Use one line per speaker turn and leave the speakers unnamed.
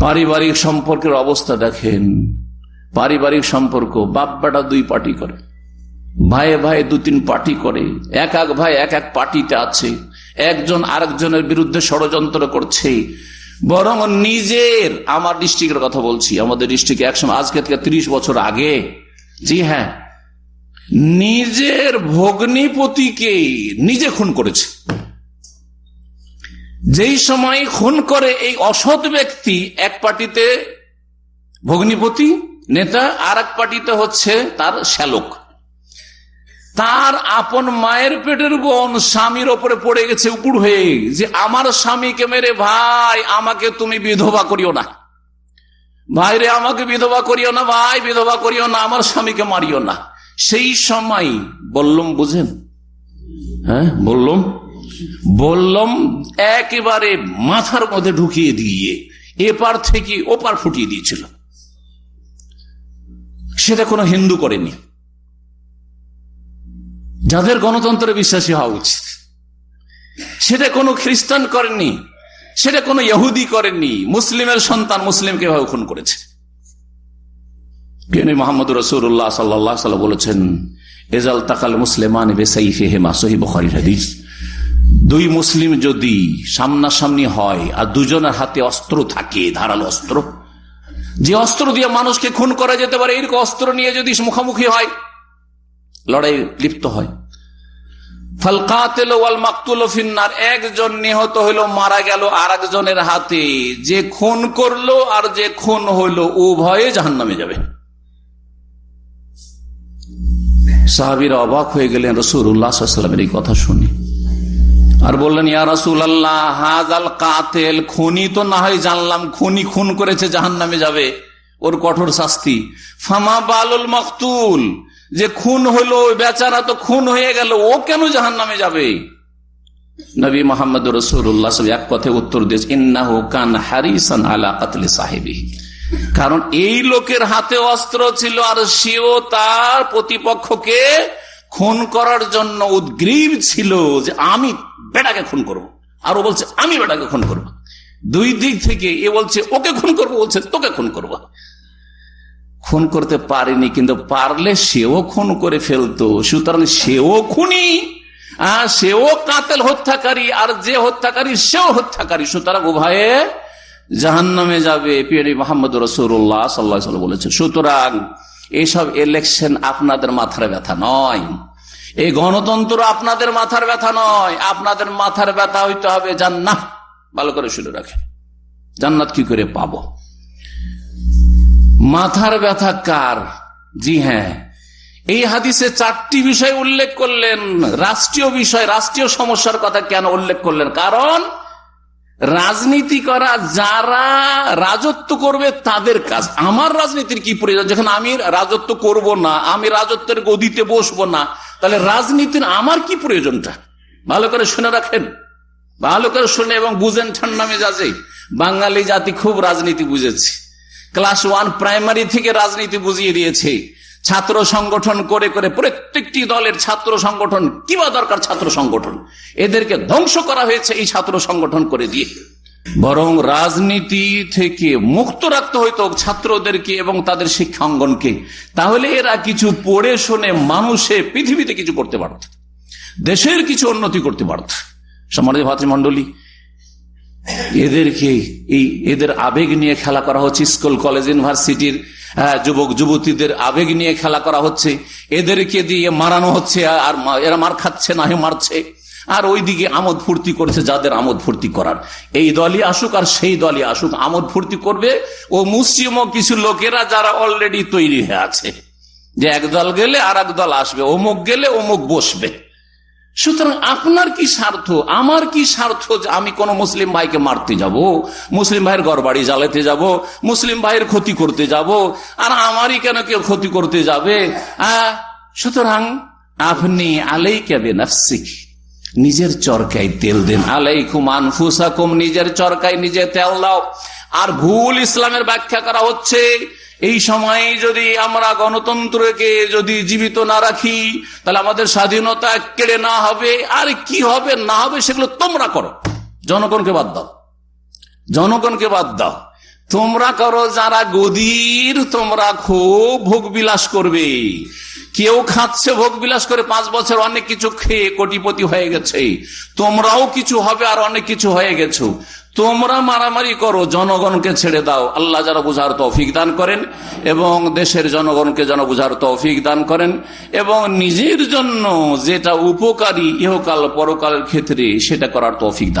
পারিবারিক সম্পর্কের অবস্থা দেখেন। পারিবারিক সম্পর্ক বাপ দুই পার্টি করে। ভাইয়ে ভাই দু তিন পার্টি করে। এক এক ভাই এক এক পার্টিতে আছে। একজন আরেকজনের বিরুদ্ধে ষড়যন্ত্র করছে। বরং নিজের, আমার ডিস্ট্রিক্টের কথা বলছি, আমাদের ডিস্ট্রিক্টে একসময়, আজকে থেকে ত্রিশ বছর আগে। জি হ্যাঁ। নিজের ভগ্নিপতিকে নিজে খুন করেছে। যেই সময় খুন করে এই অসৎ ব্যক্তি, এক পার্টিতে ভগ্নিপতি, নেতা আর এক পার্টিতে হচ্ছে তার শ্যালক। তার আপন মায়ের পেটের বোন স্বামীর ওপরে পড়ে গেছে উপুর হয়ে যে আমার স্বামীকে মেরে ভাই, আমাকে তুমি বিধবা করিও না। ভাইরে আমাকে বিধবা করিও না, ভাই, বিধবা করিও না, আমার স্বামীকে মারিও না। সেই সময় বললুম বুঝেন? হ্যাঁ বললুম? বললাম, একেবারে মাথার মধ্যে ঢুকিয়ে দিয়ে এপার থেকে ওপার ফুটিয়ে দিয়েছিল। সেটা কোনো হিন্দু করেনি। যাদের গণতন্ত্রে বিশ্বাসী হওয়া উচিত। সেটা কোনো খ্রিস্টান করেননি সেটা কোনো ইহুদি করেননি মুসলিমের সন্তান মুসলিমকে ভাবে খুন করেছে। মোহাম্মদ রসুল্লাহ সাল্লাহ বলেছেন, এজাল তাকাল মুসলিমান বেসাইফে হেমা সহি হাদিস। দুই মুসলিম যদি সামনাসামনি হয় আর দুজনের হাতে অস্ত্র থাকে, ধারালো অস্ত্র, যে অস্ত্র দিয়ে মানুষকে খুন করা যেতে পারে, এরকম অস্ত্র নিয়ে যদি মুখোমুখি হয়, লড়াই লিপ্ত হয়। ফিন্নার, একজন নিহত হইল, মারা গেল আর একজনের হাতে। যে খুন করল আর যে খুন হইল, উভয়ে জাহান নামে যাবে। সাহাবিরা অবাক হয়ে গেলেন রসুর উল্লাহামের এই কথা শুনি। আর বললেন, ইয়া রসুল আল্লাহ হাজাল কাতেল, খুনি তো না হয় জানলাম, খুনি খুন করেছে জাহান নামে যাবে। ওর কঠোর শাস্তি। ফামা বালুল মকতুল, যে খুন হলো বেচারা তো খুন হয়ে গেল, ও কেন জাহান নামে যাবে? নবী মোহাম্মদ রসুল্লাহ এক কথা উত্তর দিয়েছে, ইন্নাহু কান হারিসান আলা কাতলি সাহেবী কারণ এই লোকের হাতে অস্ত্র ছিল, আর সেও তার প্রতিপক্ষকে খুন করার জন্য উদ্গ্রীব ছিল যে আমি বেটাকে খুন করব। আর ও বলছে, আমি বেটাকে খুন করব। দুই দিক থেকে এ বলছে, ওকে খুন করব বলছে, তোকে খুন করব। খুন করতে পারেনি, কিন্তু পারলে সেও খুন করে ফেলতো সুতরাং সেও খুনি সেও কাতেল হত্যাকারী, আর যে হত্যাকারী সেও হত্যাকারী সুতরাং উভয়ে জাহান নামে যাবে পিয়ারি মোহাম্মদ রসুল্লাহ সাল্লাহ বলেছে সুতরাং এইসব ইলেকশন আপনাদের মাথার ব্যথা নয়। এই গণতন্ত্র আপনাদের মাথার ব্যথা নয়। আপনাদের মাথার ব্যথা হইতে হবে জান্নাত ভালো করে শুনে রাখে জান্নাত কি করে পাব? মাথার ব্যথা কার? জি হ্যাঁ। এই হাদিসে চারটি বিষয় উল্লেখ করলেন। রাষ্ট্রীয় বিষয়, রাষ্ট্রীয় সমস্যার কথা কেন উল্লেখ করলেন? কারণ রাজনীতি করা, যারা রাজত্ব করবে তাদের কাজ। আমার রাজনীতির কি প্রয়োজন? যখন আমি রাজত্ব করব না, আমি রাজত্বের গদিতে বসবো না, তাহলে রাজনীতির আমার কি প্রয়োজনটা? ভালো করে শুনে রাখেন। ভালো করে শুনে এবং বুঝেন ঠান্ডা মেজাজে। বাঙালি জাতি খুব রাজনীতি বুঝেছে। ক্লাস ওয়ান প্রাইমারি থেকে রাজনীতি বুঝিয়ে দিয়েছে। ছাত্র সংগঠন করে করে প্রত্যেকটি দলের ছাত্র সংগঠন কিবা দরকার ছাত্র সংগঠন? এদেরকে ধ্বংস করা হয়েছে এই ছাত্র সংগঠন করে দিয়ে। বরং রাজনীতি থেকে মুক্ত রাখতে হইতো ছাত্রদেরকে এবং তাদের শিক্ষাঙ্গনকে তাহলে এরা কিছু পড়ে শুনে মানুষে পৃথিবীতে কিছু করতে পারত। দেশের কিছু উন্নতি করতে পারত। সমাজ ভাতৃমন্ডলী এদেরকে এই এদের আবেগ নিয়ে খেলা করা হচ্ছে? স্কুল, কলেজ, ইউনিভার্সিটির যুবক, যুবতীদের আবেগ নিয়ে খেলা করা হচ্ছে। এদেরকে দিয়ে মারানো হচ্ছে আর এরা মার খাচ্ছে, না মারছে। আর ওইদিকে আমোদ ফুর্তি করছে যাদের আমোদ ফুর্তি করার। এই দলই আসুক আর সেই দলই আসুক, আমোদ ফুর্তি করবে। ও মুসলিম কিছু লোকেরা যারা অলরেডি তৈরি হয়ে আছে। যে এক দল গেলে আর দল আসবে, অমুক গেলে অমুক বসবে। সুতরাং আপনার কি স্বার্থ? আমার কি স্বার্থ যে আমি কোন মুসলিম ভাইকে মারতে যাব? মুসলিম ভাইয়ের ঘর বাড়ি জ্বালাতে যাব? মুসলিম ভাইয়ের ক্ষতি করতে যাব? আর আমারই কেন কেউ ক্ষতি করতে যাবে? সুতরাং আপনি আলাই কেবে নাফসিক নিজের চরকায় তেল দেন। আলাইকুম আনফুসাকুম, নিজের চরকায় নিজে তেল দাও। আর ভুল ইসলামের ব্যাখ্যা করা হচ্ছে এই সময়ে যদি আমরা গণতন্ত্রকে যদি জীবিত না রাখি, তাহলে আমাদের স্বাধীনতা কেড়ে না হবে। আর কি হবে, না হবে, সেগুলো তোমরা করো। জনগণকে বাদ দাও। জনগণকে বাদ দাও। তোমরা করো যারা গদির, তোমরা খুব ভোগ বিলাস করবে। কেউ খাচ্ছে, ভোগ বিলাস করে পাঁচ বছর অনেক কিছু খেয়ে কোটিপতি হয়ে গেছে। তোমরাও কিছু হবে আর অনেক কিছু হয়ে গেছো। তোমরা মারামারি করো, জনগণকে ছেড়ে দাও। আল্লাহ যারা বুঝার তৌফিক দান করেন এবং দেশের জনগণকে যেন বুঝার তৌফিক দান করেন এবং নিজের জন্য যেটা উপকারী ইহকাল পরকালের ক্ষেত্রে সেটা করার তৌফিক দান